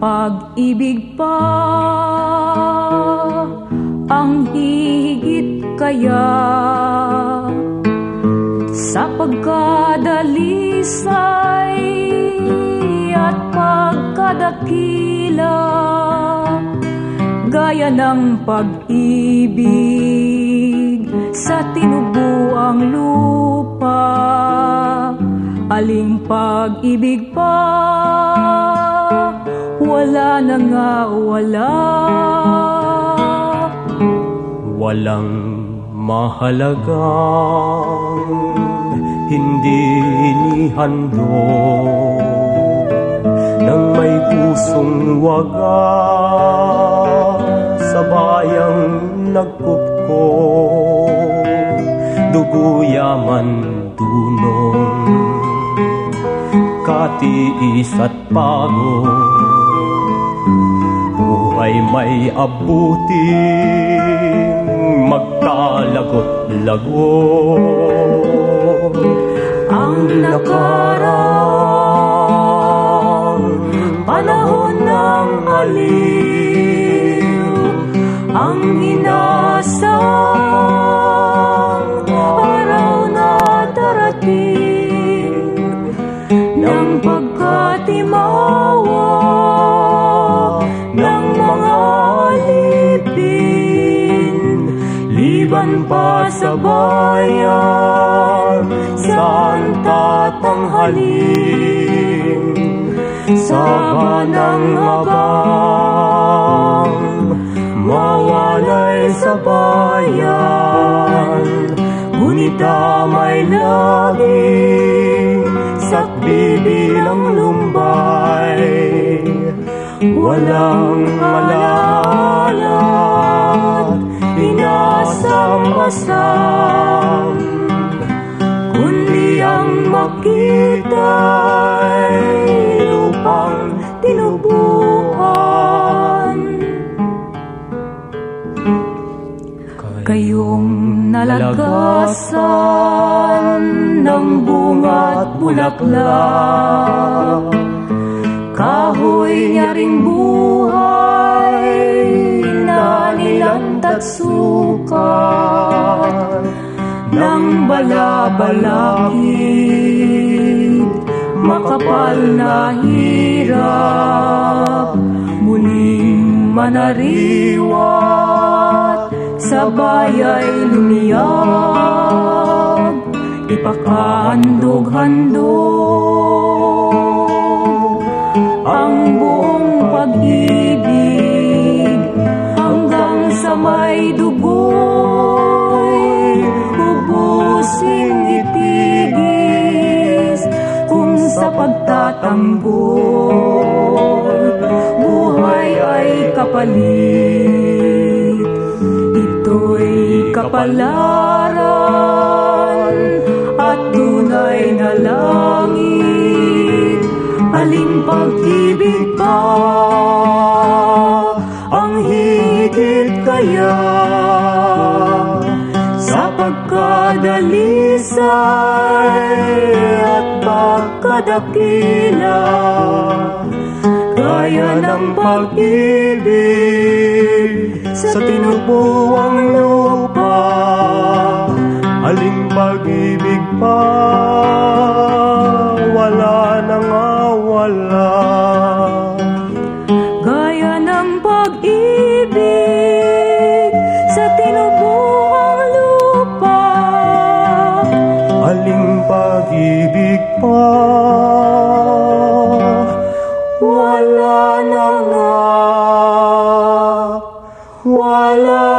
pag-ibig pa. Ang higit kaya sa pagkadalisay at pagkadakila gaya ng pag-ibig sa tinubuang lupa. Aling pag-ibig pa wala na nga wala. Walang mahalagang hindi inihandog Nang may pusong wagas sa bayang nagkupko Dugo yaman dunong Katiis at pagod Buhay may abuting magkalagot-lagot ang nakarang panahon ng aliw liban pa sa bayan saan tatanghalin Saba ng abang Mawalay sa bayan Ngunit damay lagi Sa bibilang lumbay. Walang alaala Inasam-asam Kundi ang makita'y lupang tinubuan. Kayong nalagasan ng bunga at bulaklak. Kahoy niya ring buhay na nilantat sukat balabalakid Makapal na hirap Muling manariwat Sa bayay lumiyag. Ipakahandog-handog Ang buong pag-ibig pagtatanggol Buhay ay kapalit. Ito'y kapalaran At tunay na langit. Aling pag-ibig pa Ang higit kaya? Sa pagkadalisay At pagkadakila Gaya ng pag-ibig Sa tinubuang lupa. Aling pag-ibig pa. Wala na nga wala. Gaya ng pag-ibig Sa tinubuang lupa. Aling pag-ibig pa. Wala na nga. Wala